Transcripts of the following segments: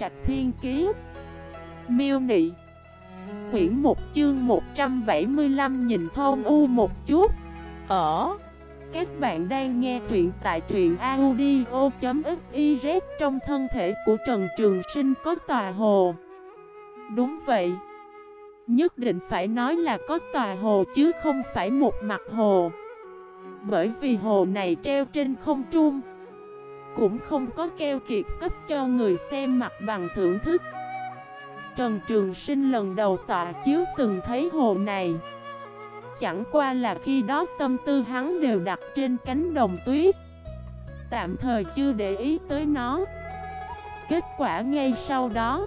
Trạch Thiên Kiế Miêu Nị. Quyển 1 chương 175 nhìn thôn u một chút. Ở. Các bạn đang nghe truyện tại truyện audio.xyz Trong thân thể của Trần Trường Sinh có tòa hồ. Đúng vậy. Nhất định phải nói là có tòa hồ chứ không phải một mặt hồ. Bởi vì hồ này treo trên không trung. Cũng không có keo kiệt cấp cho người xem mặt bằng thưởng thức. Trần Trường Sinh lần đầu tọa chiếu từng thấy hồ này. Chẳng qua là khi đó tâm tư hắn đều đặt trên cánh đồng tuyết. Tạm thời chưa để ý tới nó. Kết quả ngay sau đó,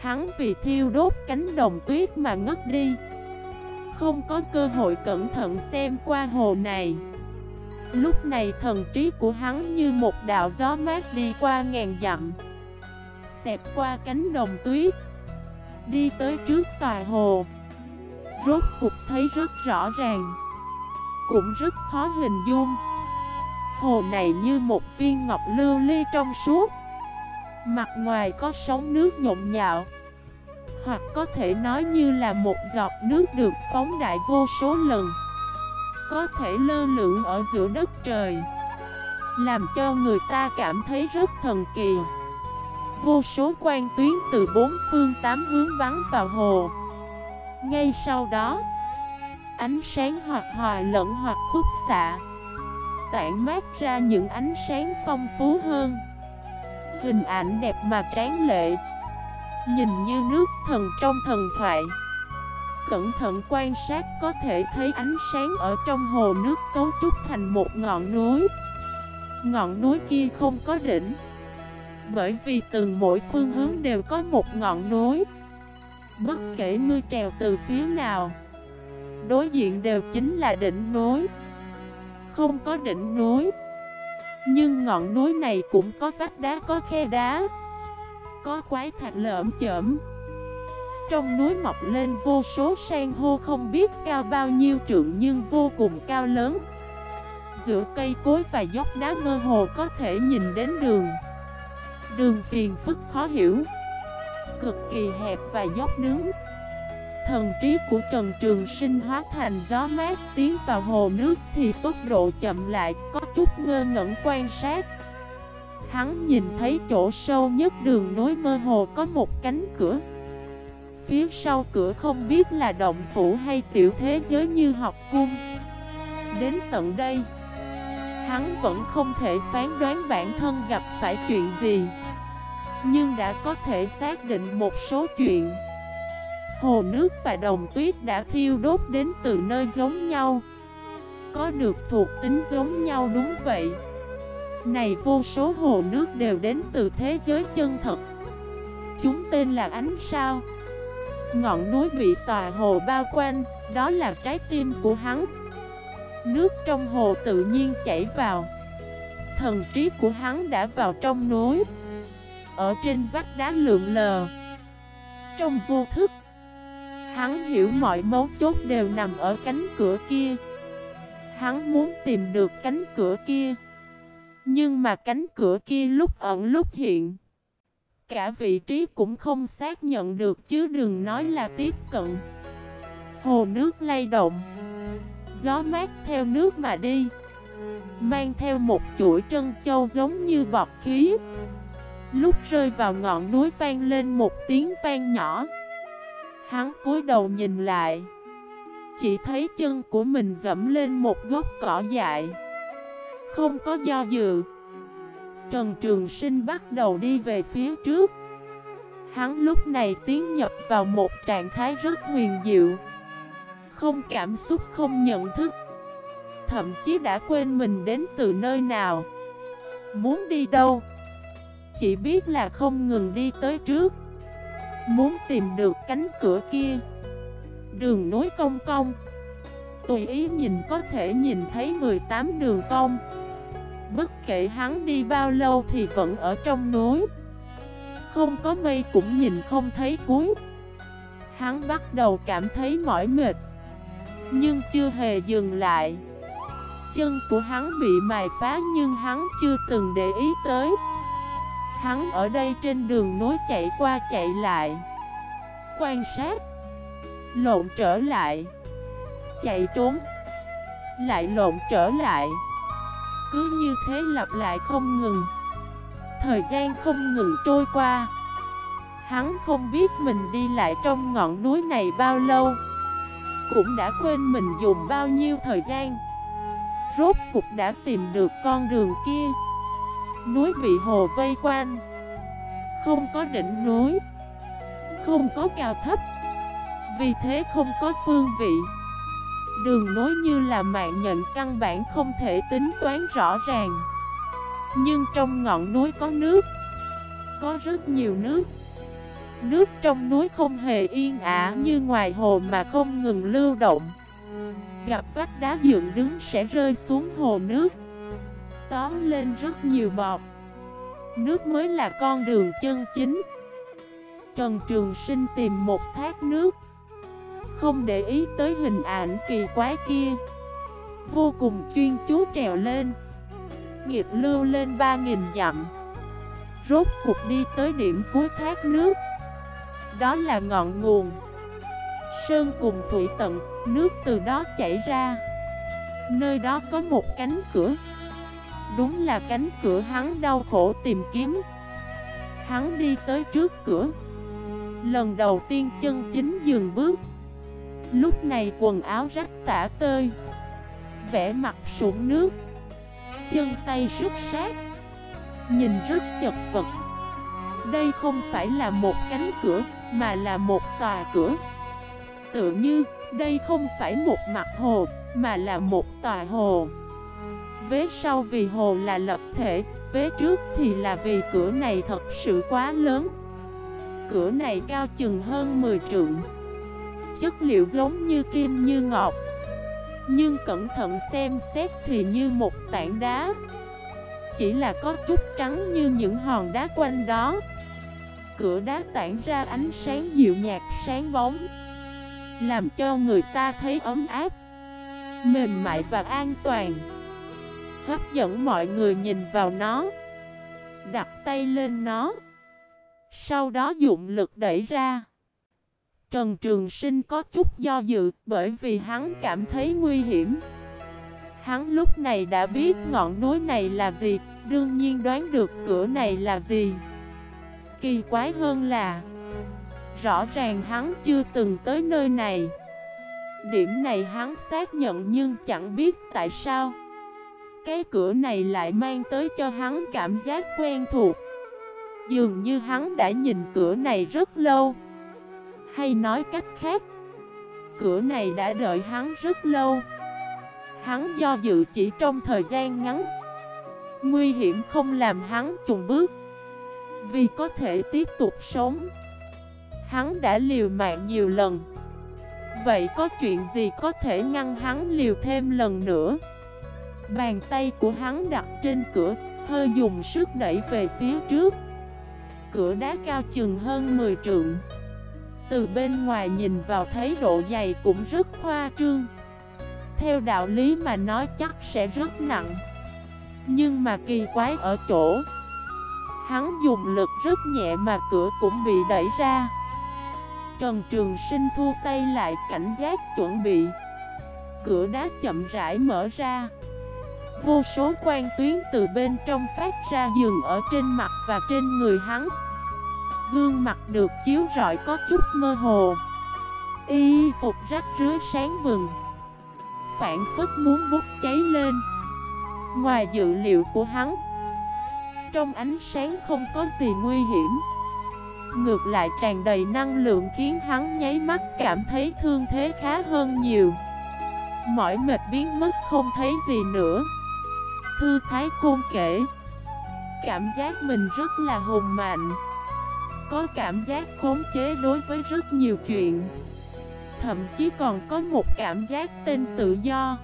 Hắn vì thiêu đốt cánh đồng tuyết mà ngất đi. Không có cơ hội cẩn thận xem qua hồ này. Lúc này thần trí của hắn như một đạo gió mát đi qua ngàn dặm. Xẹp qua cánh đồng tuyết. Đi tới trước tòa hồ. Rốt cục thấy rất rõ ràng. Cũng rất khó hình dung. Hồ này như một viên ngọc lưu ly trong suốt. Mặt ngoài có sóng nước nhộn nhạo. Hoặc có thể nói như là một giọt nước được phóng đại vô số lần. Có thể lơ lửng ở giữa đất trời, Làm cho người ta cảm thấy rất thần kỳ. Vô số quan tuyến từ bốn phương tám hướng bắn vào hồ. Ngay sau đó, Ánh sáng hoặc hòa lẫn hoặc khúc xạ, Tản mát ra những ánh sáng phong phú hơn. Hình ảnh đẹp mà tráng lệ, Nhìn như nước thần trong thần thoại. Cẩn thận quan sát có thể thấy ánh sáng ở trong hồ nước cấu trúc thành một ngọn núi. Ngọn núi kia không có đỉnh, Bởi vì từ mỗi phương hướng đều có một ngọn núi. Bất kể ngươi trèo từ phía nào, Đối diện đều chính là đỉnh núi. Không có đỉnh núi, nhưng ngọn núi này cũng có vách đá, có khe đá, Có quái thạch lởm chởm. Trong núi mọc lên vô số san hô không biết cao bao nhiêu trượng nhưng vô cùng cao lớn Giữa cây cối và dốc đá mơ hồ có thể nhìn đến đường Đường phiền phức khó hiểu Cực kỳ hẹp và dốc đứng Thần trí của Trần Trường Sinh hóa thành gió mát tiến vào hồ nước thì tốc độ chậm lại, có chút ngơ ngẩn quan sát. Hắn nhìn thấy chỗ sâu nhất đường nối mơ hồ có một cánh cửa. Phía sau cửa không biết là động phủ hay tiểu thế giới như học cung. Đến tận đây, hắn vẫn không thể phán đoán bản thân gặp phải chuyện gì. Nhưng đã có thể xác định một số chuyện. Hồ nước và đồng tuyết đã thiêu đốt đến từ nơi giống nhau Có được thuộc tính giống nhau đúng vậy Này vô số hồ nước đều đến từ thế giới chân thật Chúng tên là ánh sao Ngọn núi bị tòa hồ bao quanh, Đó là trái tim của hắn. Nước trong hồ tự nhiên chảy vào. Thần trí của hắn đã vào trong núi. Ở trên vách đá lượng lờ. Trong vô thức, Hắn hiểu mọi mấu chốt đều nằm ở cánh cửa kia. Hắn muốn tìm được cánh cửa kia. Nhưng mà cánh cửa kia lúc ẩn lúc hiện Cả vị trí cũng không xác nhận được chứ đừng nói là tiếp cận. Hồ nước lay động. Gió mát theo nước mà đi. Mang theo một chuỗi trân châu giống như bọt khí. Lúc rơi vào ngọn núi vang lên một tiếng vang nhỏ. Hắn cúi đầu nhìn lại. Chỉ thấy chân của mình dẫm lên một gốc cỏ dại. Không có do dự. Trần Trường Sinh bắt đầu đi về phía trước. Hắn lúc này tiến nhập vào một trạng thái rất huyền diệu. Không cảm xúc, không nhận thức. Thậm chí đã quên mình đến từ nơi nào. Muốn đi đâu? Chỉ biết là không ngừng đi tới trước. Muốn tìm được cánh cửa kia. Đường nối công công Tùy ý nhìn có thể nhìn thấy 18 đường cong. Bất kể hắn đi bao lâu thì vẫn ở trong núi. Không có mây cũng nhìn không thấy cuối. Hắn bắt đầu cảm thấy mỏi mệt, Nhưng chưa hề dừng lại. Chân của hắn bị mài phá nhưng hắn chưa từng để ý tới. Hắn ở đây trên đường nối chạy qua chạy lại. Quan sát, Lộn trở lại. Chạy trốn, Lại lộn trở lại. Cứ như thế lặp lại không ngừng. Thời gian không ngừng trôi qua. Hắn không biết mình đi lại trong ngọn núi này bao lâu. Cũng đã quên mình dùng bao nhiêu thời gian. Rốt cục đã tìm được con đường kia. Núi bị hồ vây quanh. Không có đỉnh núi. Không có cao thấp. Vì thế không có phương vị. Đường nối như là mạng nhận căn bản không thể tính toán rõ ràng. Nhưng trong ngọn núi có nước, Có rất nhiều nước. Nước trong núi không hề yên ả, như ngoài hồ mà không ngừng lưu động. Gặp vách đá dựng đứng sẽ rơi xuống hồ nước, Tóm lên rất nhiều bọt. Nước mới là con đường chân chính. Trần Trường Sinh tìm một thác nước. Không để ý tới hình ảnh kỳ quái kia. Vô cùng chuyên chú trèo lên. Nghiệt lưu lên 3.000 dặm. Rốt cục đi tới điểm cuối thác nước. Đó là ngọn nguồn. Sơn cùng thủy tận, nước từ đó chảy ra. Nơi đó có một cánh cửa. Đúng là cánh cửa hắn đau khổ tìm kiếm. Hắn đi tới trước cửa. Lần đầu tiên chân chính dừng bước. Lúc này quần áo rách tả tơi Vẽ mặt sụn nước, Chân tay rứt sát Nhìn rất chật vật. Đây không phải là một cánh cửa, Mà là một tòa cửa. Tự như, đây không phải một mặt hồ, Mà là một tòa hồ. Vế sau vì hồ là lập thể, Vế trước thì là vì cửa này thật sự quá lớn. Cửa này cao chừng hơn 10 trượng. Chất liệu giống như kim như ngọc. Nhưng cẩn thận xem xét thì như một tảng đá. Chỉ là có chút trắng như những hòn đá quanh đó. Cửa đá tản ra ánh sáng dịu nhạt, sáng bóng, Làm cho người ta thấy ấm áp, Mềm mại và an toàn. Hấp dẫn mọi người nhìn vào nó, Đặt tay lên nó. Sau đó dụng lực đẩy ra. Trần Trường Sinh có chút do dự bởi vì hắn cảm thấy nguy hiểm. Hắn lúc này đã biết ngọn núi này là gì, Đương nhiên đoán được cửa này là gì. Kỳ quái hơn là, Rõ ràng hắn chưa từng tới nơi này. Điểm này hắn xác nhận nhưng chẳng biết tại sao. Cái cửa này lại mang tới cho hắn cảm giác quen thuộc. Dường như hắn đã nhìn cửa này rất lâu. Hay nói cách khác. Cửa này đã đợi hắn rất lâu. Hắn do dự chỉ trong thời gian ngắn. Nguy hiểm không làm hắn trùng bước. Vì có thể tiếp tục sống. Hắn đã liều mạng nhiều lần. Vậy có chuyện gì có thể ngăn hắn liều thêm lần nữa? Bàn tay của hắn đặt trên cửa, hơi dùng sức đẩy về phía trước. Cửa đá cao chừng hơn 10 trượng. Từ bên ngoài nhìn vào thấy độ dày cũng rất khoa trương. Theo đạo lý mà nói chắc sẽ rất nặng. Nhưng mà kỳ quái ở chỗ, Hắn dùng lực rất nhẹ mà cửa cũng bị đẩy ra. Trần Trường Sinh thu tay lại cảnh giác chuẩn bị. Cửa đá chậm rãi mở ra. Vô số quan tuyến từ bên trong phát ra dừng ở trên mặt và trên người hắn. Gương mặt được chiếu rọi có chút mơ hồ. Y phục rách rứa sáng vừng Phản phức muốn bút cháy lên. Ngoài dự liệu của hắn, Trong ánh sáng không có gì nguy hiểm. Ngược lại tràn đầy năng lượng khiến hắn nháy mắt cảm thấy thương thế khá hơn nhiều. Mỏi mệt biến mất không thấy gì nữa. Thư thái khôn kể, Cảm giác mình rất là hùng mạnh. Có cảm giác khống chế đối với rất nhiều chuyện. Thậm chí còn có một cảm giác tên tự do.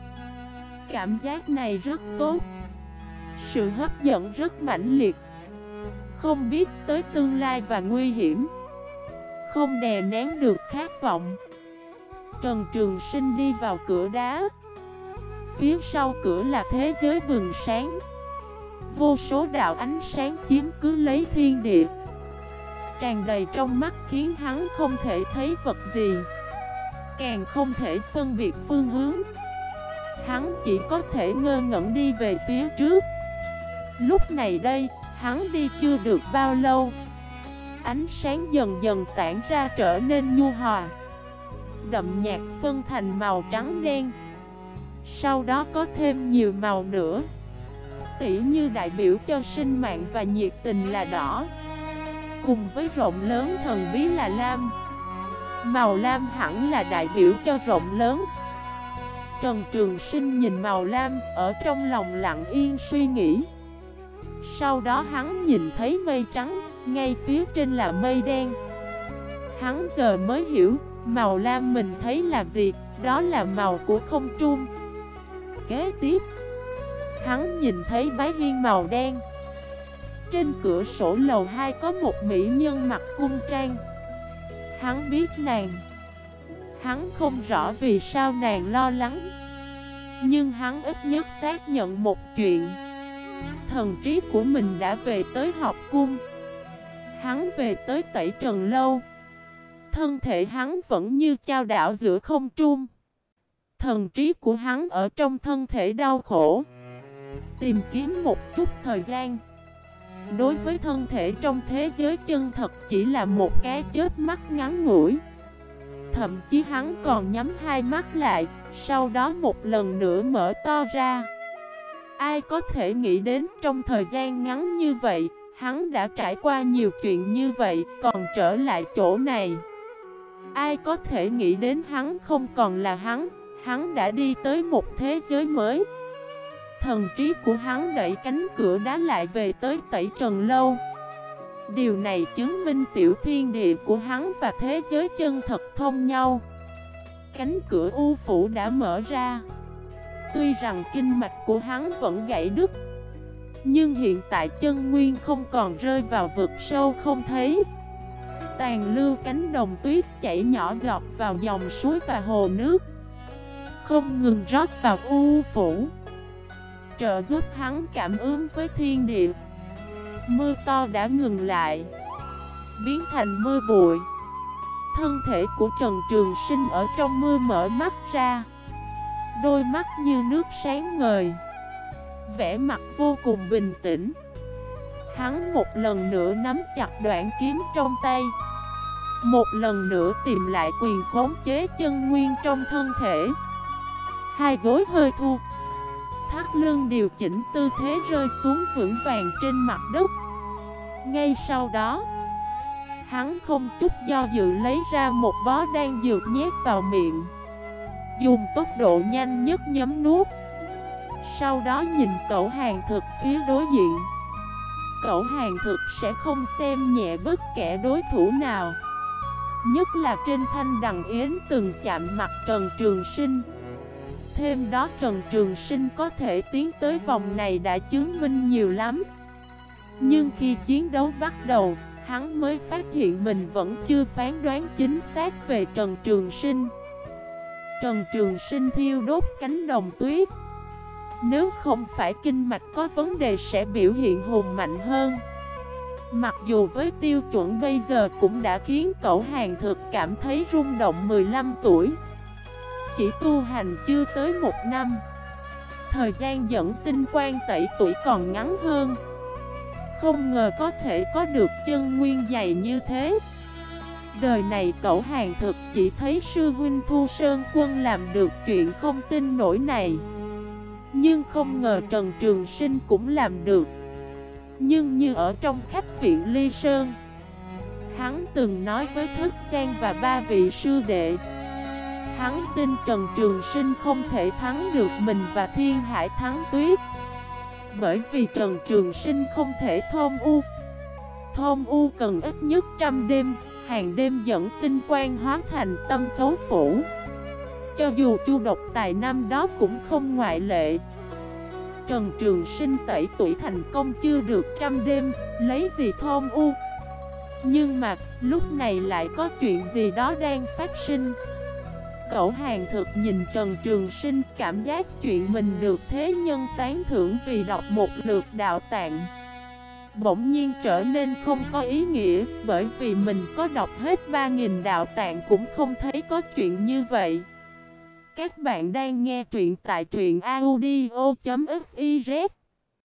Cảm giác này rất tốt. Sự hấp dẫn rất mãnh liệt. Không biết tới tương lai và nguy hiểm. Không đè nén được khát vọng. Trần Trường Sinh đi vào cửa đá. Phía sau cửa là thế giới bừng sáng. Vô số đạo ánh sáng chiếm cứ lấy thiên địa. Tràn đầy trong mắt khiến hắn không thể thấy vật gì. Càng không thể phân biệt phương hướng. Hắn chỉ có thể ngơ ngẩn đi về phía trước. Lúc này đây, hắn đi chưa được bao lâu. Ánh sáng dần dần tản ra trở nên nhu hòa. Đậm nhạt phân thành màu trắng đen. Sau đó có thêm nhiều màu nữa. Tỉ như đại biểu cho sinh mạng và nhiệt tình là đỏ. Cùng với rộng lớn thần bí là lam. Màu lam hẳn là đại biểu cho rộng lớn. Trần Trường Sinh nhìn màu lam ở trong lòng lặng yên suy nghĩ. Sau đó hắn nhìn thấy mây trắng, ngay phía trên là mây đen. Hắn giờ mới hiểu, màu lam mình thấy là gì, đó là màu của không trung. Kế tiếp Hắn nhìn thấy bái hiên màu đen. Trên cửa sổ lầu 2 có một mỹ nhân mặc cung trang. Hắn biết nàng. Hắn không rõ vì sao nàng lo lắng. Nhưng hắn ít nhất xác nhận một chuyện. Thần trí của mình đã về tới học cung. Hắn về tới tẩy trần lâu. Thân thể hắn vẫn như trao đảo giữa không trung. Thần trí của hắn ở trong thân thể đau khổ. Tìm kiếm một chút thời gian. Đối với thân thể trong thế giới chân thật chỉ là một cái chết mắt ngắn ngủi. Thậm chí hắn còn nhắm hai mắt lại, Sau đó một lần nữa mở to ra. Ai có thể nghĩ đến trong thời gian ngắn như vậy, Hắn đã trải qua nhiều chuyện như vậy, Còn trở lại chỗ này. Ai có thể nghĩ đến hắn không còn là hắn Hắn đã đi tới một thế giới mới Thần trí của hắn đẩy cánh cửa đá lại về tới tẩy trần lâu. Điều này chứng minh tiểu thiên địa của hắn và thế giới chân thật thông nhau. Cánh cửa u phủ đã mở ra. Tuy rằng kinh mạch của hắn vẫn gãy đứt, Nhưng hiện tại chân nguyên không còn rơi vào vực sâu không thấy. Tàn lưu cánh đồng tuyết chảy nhỏ giọt vào dòng suối và hồ nước, Không ngừng rót vào u phủ trợ giúp hắn cảm ứng với thiên địa. Mưa to đã ngừng lại, Biến thành mưa bụi. Thân thể của Trần Trường Sinh ở trong mưa mở mắt ra, Đôi mắt như nước sáng ngời, Vẻ mặt vô cùng bình tĩnh. Hắn một lần nữa nắm chặt đoạn kiếm trong tay, Một lần nữa tìm lại quyền khống chế chân nguyên trong thân thể. Hai gối hơi thu thắt lưng điều chỉnh tư thế rơi xuống vững vàng trên mặt đất. Ngay sau đó, Hắn không chút do dự lấy ra một bó đan dược nhét vào miệng. Dùng tốc độ nhanh nhất nhấm nuốt. Sau đó nhìn cậu hàng thực phía đối diện. Cậu hàng thực sẽ không xem nhẹ bất kể đối thủ nào. Nhất là trên thanh đằng yến từng chạm mặt Trần Trường Sinh. Thêm đó Trần Trường Sinh có thể tiến tới vòng này đã chứng minh nhiều lắm. Nhưng khi chiến đấu bắt đầu, hắn mới phát hiện mình vẫn chưa phán đoán chính xác về Trần Trường Sinh. Trần Trường Sinh thiêu đốt cánh đồng tuyết. Nếu không phải kinh mạch có vấn đề sẽ biểu hiện hùng mạnh hơn. Mặc dù với tiêu chuẩn bây giờ cũng đã khiến cậu hàng thực cảm thấy rung động 15 tuổi chỉ tu hành chưa tới một năm. Thời gian dẫn tinh quan tẩy tuổi còn ngắn hơn. Không ngờ có thể có được chân nguyên dày như thế. Đời này cậu hàng thực chỉ thấy sư huynh Thu Sơn Quân làm được chuyện không tin nổi này. Nhưng không ngờ Trần Trường Sinh cũng làm được. Nhưng như ở trong khách viện Ly Sơn, Hắn từng nói với Thức Giang và ba vị sư đệ Hắn tin Trần Trường Sinh không thể thắng được mình và Thiên Hải thắng tuyết. Bởi vì Trần Trường Sinh không thể thôn u. Thôn u cần ít nhất trăm đêm, Hàng đêm dẫn tinh quang hóa thành tâm khấu phủ. Cho dù chu độc tài năm đó cũng không ngoại lệ. Trần Trường Sinh tẩy tuổi thành công chưa được trăm đêm, Lấy gì thôn u? Nhưng mà, lúc này lại có chuyện gì đó đang phát sinh. Cậu hàng thực nhìn Trần Trường Sinh, cảm giác chuyện mình được thế nhân tán thưởng vì đọc một lượt đạo tạng. Bỗng nhiên trở nên không có ý nghĩa, Bởi vì mình có đọc hết 3.000 đạo tạng cũng không thấy có chuyện như vậy. Các bạn đang nghe truyện tại truyện audio.fif